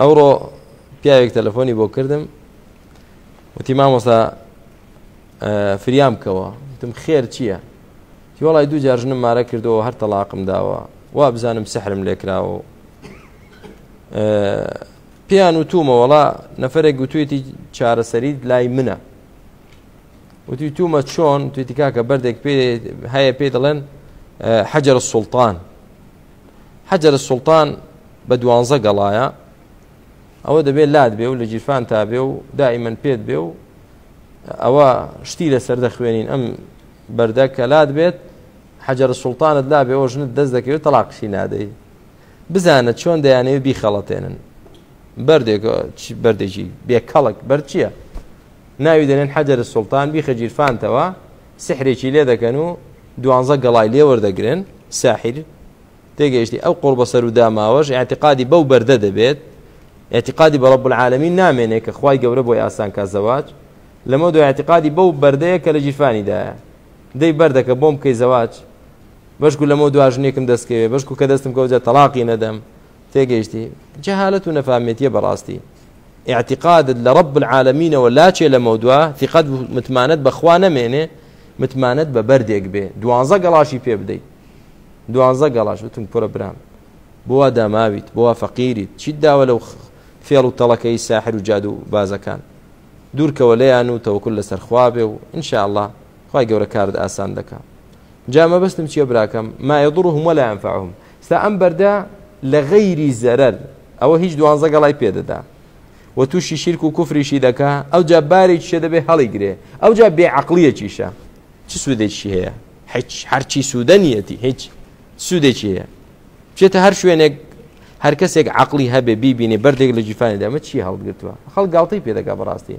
ئەوڕۆ پیاوێک تەلەفۆنی بۆ کردم وتی مامۆستا فریام بکەوە وتم خێر چییە هیوڵای دوو جارژنم مارە کردەوە هەر تەلاقم داوە وا بزانم سەحرم لێکراوە پێیان و توومەوەڵا نەفرێک گوتوێتی چارەسەریت لای منە وتی توومە چۆن توێتی کاکە بەردێک پێ هەیە پێ دەڵێن حەجر سوڵتان حەجەرە سوڵتان بە دوانزە گەڵایە ئەوە دەبێت لات بێ و لە گیرفان تا بێ و دائیمەن پێت بێ و ئەوە شتی لەسەر دەخوێنین ئەم بەردە کە لات بێت حەجەرە سوڵتانت لا بێەوە ژنت دەست دەکەوێت تەلاقشی نادەی بزانە چۆن دەیانەوێت بیخەڵەتێنن بەردێک بەردێکی بێکەڵک بەرچیە ناوی دەێن حەجەرە سوڵتان بیخە گیرفانتەوە سحرێکی لێ دەکەن و دوانزە گەڵای لێ وەردەگرن ساحیر تێگەیشتی ئەو قوڕ بەسەر و داماوەش اعتقادی بەو بەردە دەبێت اعتقادی بە رب العالمین نامێنێ کە خوای گەورە بۆی ئاسان کا زەواج لەمە دوای اعتقادی بەو بەردەیە کە لە جیرفانیدایە دەی بەردەکە بۆم بکەی زەواج بەشکو لەمە دوا ژنێکم دەستکەوێ بەشکو کە دەستم کەوجە تەلاقی نەدەم تێگەیشتی جەهالەت و نەفامێتیە بەڕاستی ئیعتیقادت لە رب العالمینەوە لاچێ لەمەودوا ثقەت متمانەت بەخوا نەمێنێ متمانەت بە بەردێک بێ دوانزە گەڵاشی پێ بدەیت دوانزە گەڵاش وتم کورە برام بۆوا داماویت بۆوا فەقیریت چیت داوە لەو فێڵ و تەڵەکەی ساحر و جادو و بازەکان دوورکەوە لەیان و تەوەکل لەسەر خوابێ و انشاءله خی گەورە کارت ئاسان دەکە جا مەبەستم چیە براکەم ما یضرهم ولا ينفعهم ستا ئەم بەردە لە غەیری زەرەر ئەوە هیچ دوانزە گەڵای پێدەدا و تووشی شیرک و کوفریشی دەکا ئەو جا بارێک شێ دەبێ هەڵی گرێ ئەو جا بێ عقلیەکیشە چ سوودێکی هەیە هیچ هەرچی سوودە نیەتی هیچ سوودێکی هەیە بچێتە هەر شوێنێک هەر کەسێک عقلی هەبێ بیبینێ بەردێک لە جیفانی دەمە چی هەڵگرتووە خەڵ گاڵتەی پێدەگا بەڕاستی